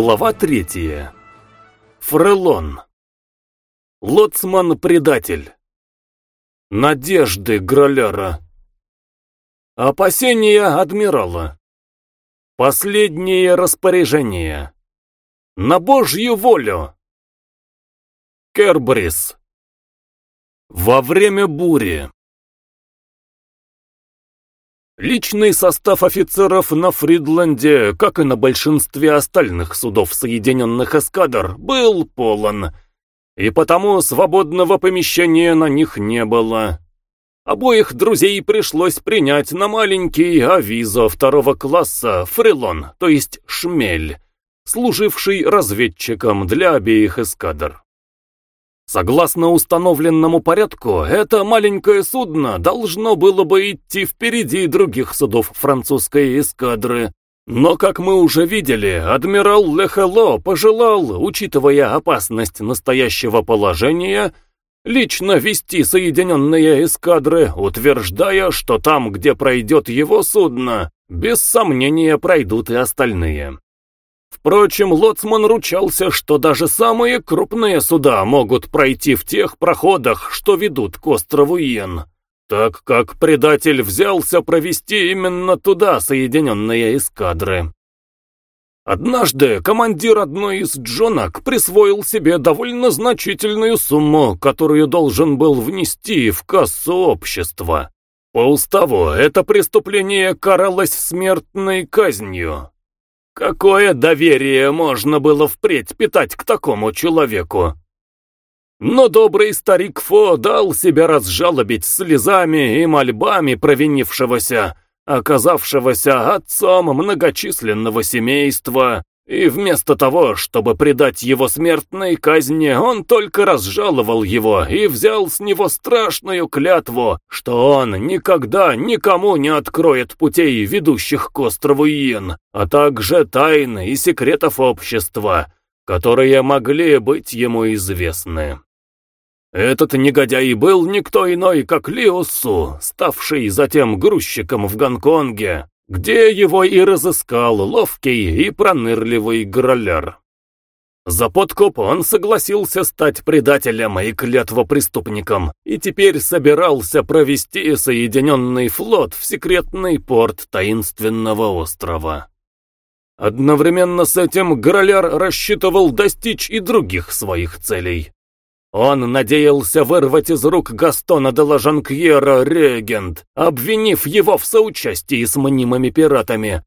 Глава третья. Фрелон. Лоцман-предатель. Надежды Граляра. Опасения адмирала. Последнее распоряжение. На Божью волю. Кербрис. Во время бури. Личный состав офицеров на Фридленде, как и на большинстве остальных судов Соединенных эскадр, был полон, и потому свободного помещения на них не было. Обоих друзей пришлось принять на маленький авизо второго класса Фрилон, то есть Шмель, служивший разведчиком для обеих эскадр. Согласно установленному порядку, это маленькое судно должно было бы идти впереди других судов французской эскадры. Но, как мы уже видели, адмирал Лехело пожелал, учитывая опасность настоящего положения, лично вести соединенные эскадры, утверждая, что там, где пройдет его судно, без сомнения пройдут и остальные. Впрочем, Лоцман ручался, что даже самые крупные суда могут пройти в тех проходах, что ведут к острову Йен, так как предатель взялся провести именно туда соединенные эскадры. Однажды командир одной из джонок присвоил себе довольно значительную сумму, которую должен был внести в кассу общества. По уставу это преступление каралось смертной казнью. Какое доверие можно было впредь питать к такому человеку? Но добрый старик Фо дал себя разжалобить слезами и мольбами провинившегося, оказавшегося отцом многочисленного семейства, и вместо того, чтобы предать его смертной казни, он только разжаловал его и взял с него страшную клятву, что он никогда никому не откроет путей, ведущих к острову Иен, а также тайн и секретов общества, которые могли быть ему известны. Этот негодяй был никто иной, как Лиосу, ставший затем грузчиком в Гонконге, где его и разыскал ловкий и пронырливый гроляр. За подкуп он согласился стать предателем и клятвопреступником, и теперь собирался провести Соединенный флот в секретный порт таинственного острова. Одновременно с этим Гроляр рассчитывал достичь и других своих целей. Он надеялся вырвать из рук Гастона де Лажанкьера регент, обвинив его в соучастии с мнимыми пиратами.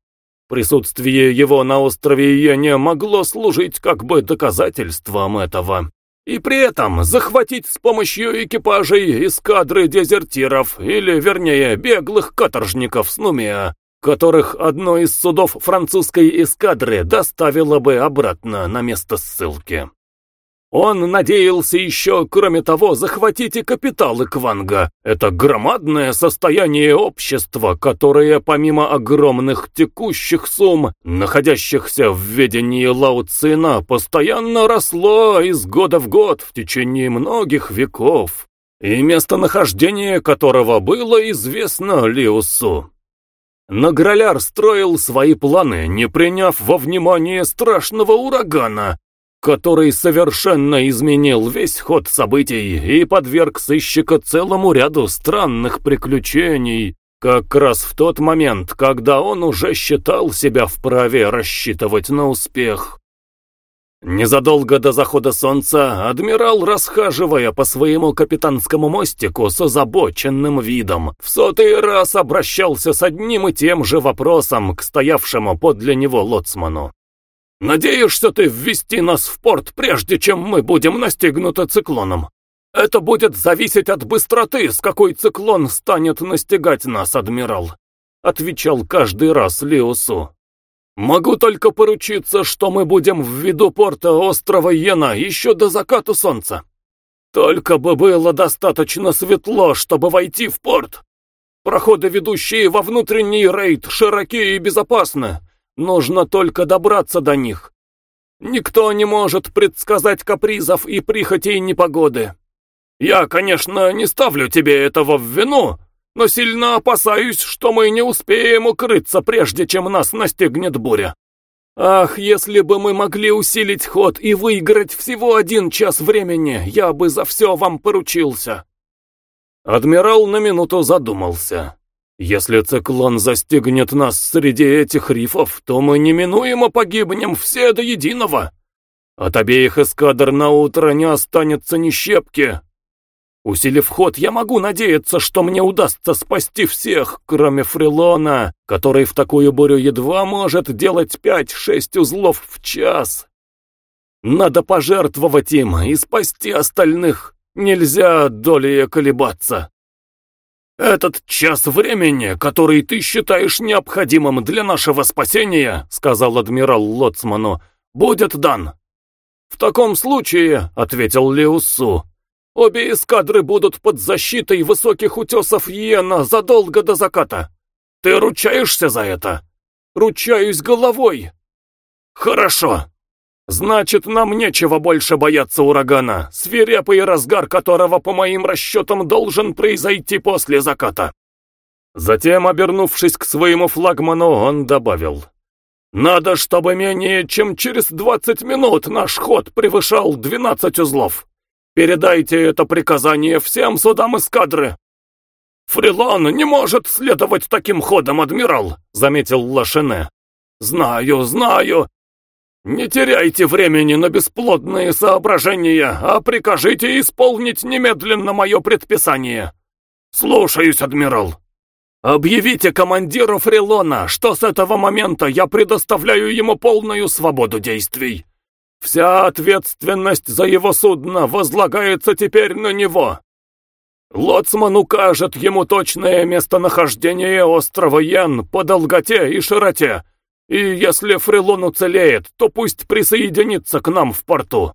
Присутствие его на острове Йене могло служить как бы доказательством этого. И при этом захватить с помощью экипажей эскадры дезертиров, или, вернее, беглых каторжников с Нумия, которых одно из судов французской эскадры доставило бы обратно на место ссылки. Он надеялся еще, кроме того, захватить и капиталы Кванга. Это громадное состояние общества, которое, помимо огромных текущих сумм, находящихся в ведении Лао Цина, постоянно росло из года в год в течение многих веков, и местонахождение которого было известно Лиусу. Награляр строил свои планы, не приняв во внимание страшного урагана, который совершенно изменил весь ход событий и подверг сыщика целому ряду странных приключений, как раз в тот момент, когда он уже считал себя вправе рассчитывать на успех. Незадолго до захода солнца адмирал, расхаживая по своему капитанскому мостику с озабоченным видом, в сотый раз обращался с одним и тем же вопросом к стоявшему подле него лоцману. Надеешься ты ввести нас в порт, прежде чем мы будем настигнуты циклоном? Это будет зависеть от быстроты, с какой циклон станет настигать нас, адмирал», — отвечал каждый раз Леосу. «Могу только поручиться, что мы будем в виду порта острова Йена еще до заката солнца. Только бы было достаточно светло, чтобы войти в порт. Проходы, ведущие во внутренний рейд, широкие и безопасны, Нужно только добраться до них. Никто не может предсказать капризов и прихотей непогоды. Я, конечно, не ставлю тебе этого в вину, но сильно опасаюсь, что мы не успеем укрыться, прежде чем нас настигнет буря. Ах, если бы мы могли усилить ход и выиграть всего один час времени, я бы за все вам поручился. Адмирал на минуту задумался. Если циклон застигнет нас среди этих рифов, то мы неминуемо погибнем все до единого. От обеих эскадр на утро не останется ни щепки. Усилив ход, я могу надеяться, что мне удастся спасти всех, кроме Фрилона, который в такую бурю едва может делать пять-шесть узлов в час. Надо пожертвовать им и спасти остальных. Нельзя долей колебаться. «Этот час времени, который ты считаешь необходимым для нашего спасения, — сказал адмирал Лоцману, — будет дан». «В таком случае, — ответил Леусу, — обе эскадры будут под защитой высоких утесов Йена задолго до заката. Ты ручаешься за это?» «Ручаюсь головой». «Хорошо. Значит, нам нечего больше бояться урагана, свирепый разгар которого, по моим расчетам, должен произойти после заката. Затем, обернувшись к своему флагману, он добавил. «Надо, чтобы менее чем через 20 минут наш ход превышал 12 узлов. Передайте это приказание всем судам эскадры». «Фрилон не может следовать таким ходом, адмирал», — заметил Лашене. «Знаю, знаю, «Не теряйте времени на бесплодные соображения, а прикажите исполнить немедленно мое предписание». «Слушаюсь, адмирал». «Объявите командиру Фрилона, что с этого момента я предоставляю ему полную свободу действий. Вся ответственность за его судно возлагается теперь на него. Лоцман укажет ему точное местонахождение острова Ян по долготе и широте, и если Фрилон уцелеет, то пусть присоединится к нам в порту.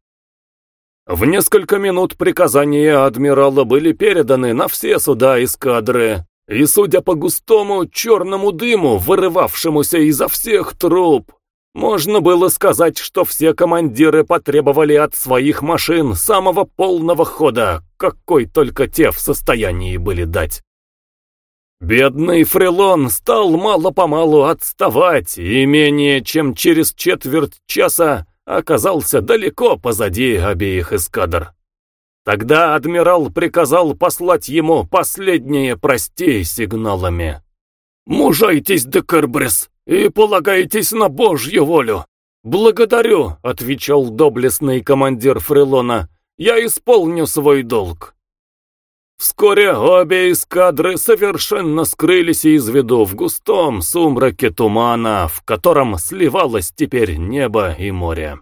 В несколько минут приказания адмирала были переданы на все суда эскадры, и, судя по густому черному дыму, вырывавшемуся изо всех труб, можно было сказать, что все командиры потребовали от своих машин самого полного хода, какой только те в состоянии были дать. Бедный Фрелон стал мало-помалу отставать и менее чем через четверть часа оказался далеко позади обеих эскадр. Тогда адмирал приказал послать ему последние прости сигналами. «Мужайтесь, Декербрис, и полагайтесь на Божью волю!» «Благодарю», — отвечал доблестный командир Фрелона, — «я исполню свой долг». Вскоре обе эскадры совершенно скрылись из виду в густом сумраке тумана, в котором сливалось теперь небо и море.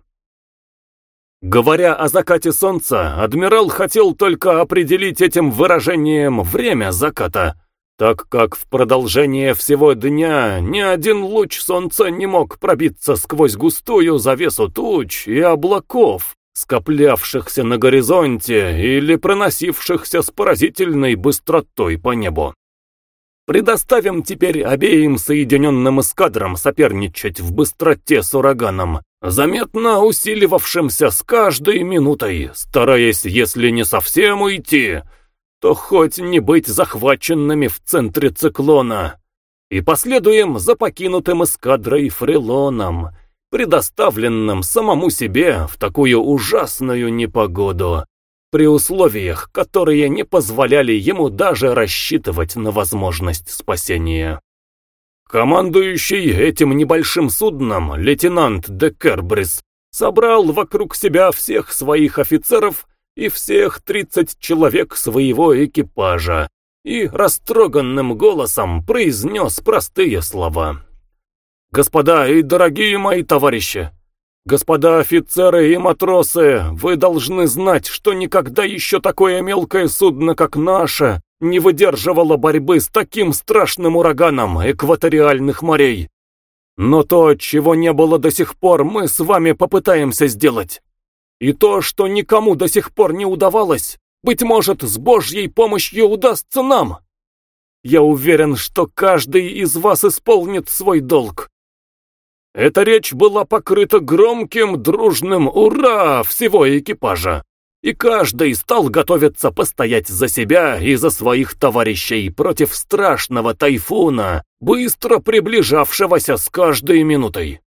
Говоря о закате солнца, адмирал хотел только определить этим выражением время заката, так как в продолжение всего дня ни один луч солнца не мог пробиться сквозь густую завесу туч и облаков, скоплявшихся на горизонте или проносившихся с поразительной быстротой по небу. Предоставим теперь обеим соединенным эскадрам соперничать в быстроте с ураганом, заметно усиливавшимся с каждой минутой, стараясь, если не совсем уйти, то хоть не быть захваченными в центре циклона, и последуем за покинутым эскадрой Фрилоном, предоставленном самому себе в такую ужасную непогоду, при условиях, которые не позволяли ему даже рассчитывать на возможность спасения. Командующий этим небольшим судном, лейтенант де Кербрис, собрал вокруг себя всех своих офицеров и всех тридцать человек своего экипажа и растроганным голосом произнес простые слова. Господа и дорогие мои товарищи, господа офицеры и матросы, вы должны знать, что никогда еще такое мелкое судно, как наше, не выдерживало борьбы с таким страшным ураганом экваториальных морей. Но то, чего не было до сих пор, мы с вами попытаемся сделать. И то, что никому до сих пор не удавалось, быть может, с Божьей помощью удастся нам. Я уверен, что каждый из вас исполнит свой долг. Эта речь была покрыта громким, дружным «Ура!» всего экипажа, и каждый стал готовиться постоять за себя и за своих товарищей против страшного тайфуна, быстро приближавшегося с каждой минутой.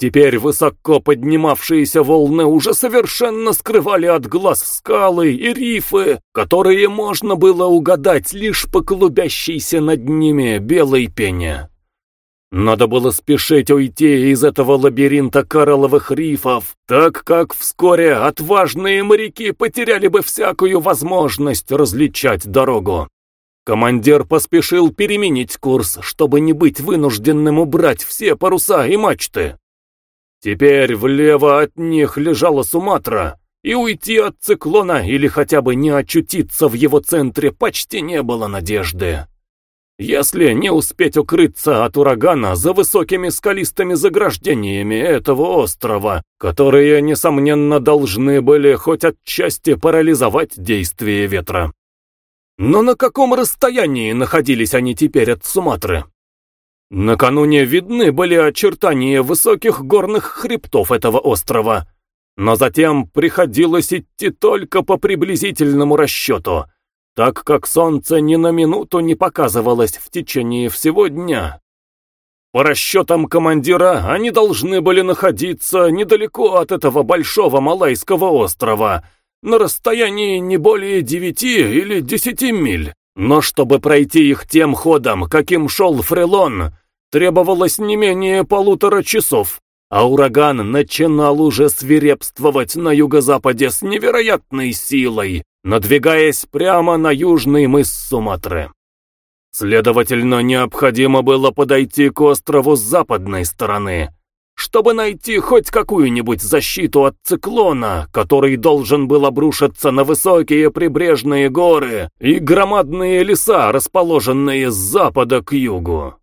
Теперь высоко поднимавшиеся волны уже совершенно скрывали от глаз скалы и рифы, которые можно было угадать лишь по клубящейся над ними белой пене. Надо было спешить уйти из этого лабиринта коралловых рифов, так как вскоре отважные моряки потеряли бы всякую возможность различать дорогу. Командир поспешил переменить курс, чтобы не быть вынужденным убрать все паруса и мачты. Теперь влево от них лежала Суматра, и уйти от циклона или хотя бы не очутиться в его центре почти не было надежды. Если не успеть укрыться от урагана за высокими скалистыми заграждениями этого острова, которые, несомненно, должны были хоть отчасти парализовать действие ветра. Но на каком расстоянии находились они теперь от Суматры? Накануне видны были очертания высоких горных хребтов этого острова, но затем приходилось идти только по приблизительному расчету, так как солнце ни на минуту не показывалось в течение всего дня. По расчетам командира, они должны были находиться недалеко от этого большого Малайского острова, на расстоянии не более девяти или десяти миль. Но чтобы пройти их тем ходом, каким шел Фрелон, требовалось не менее полутора часов, а ураган начинал уже свирепствовать на юго-западе с невероятной силой, надвигаясь прямо на южный мыс Суматры. Следовательно, необходимо было подойти к острову с западной стороны, чтобы найти хоть какую-нибудь защиту от циклона, который должен был обрушиться на высокие прибрежные горы и громадные леса, расположенные с запада к югу.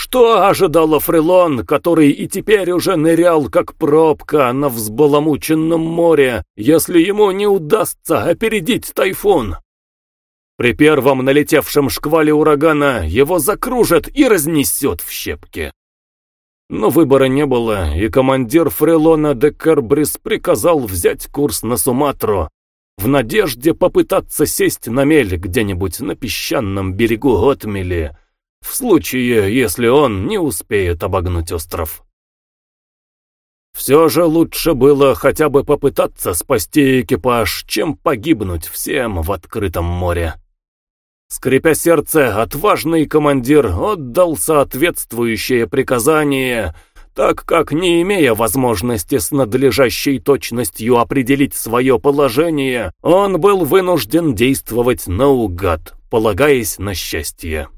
Что ожидало Фрелон, который и теперь уже нырял как пробка на взбаламученном море, если ему не удастся опередить тайфун? При первом налетевшем шквале урагана его закружат и разнесет в щепки. Но выбора не было, и командир Фрелона де Карбрис приказал взять курс на Суматру, в надежде попытаться сесть на мель где-нибудь на песчаном берегу Готмели, в случае, если он не успеет обогнуть остров. Все же лучше было хотя бы попытаться спасти экипаж, чем погибнуть всем в открытом море. Скрипя сердце, отважный командир отдал соответствующее приказание, так как, не имея возможности с надлежащей точностью определить свое положение, он был вынужден действовать наугад, полагаясь на счастье.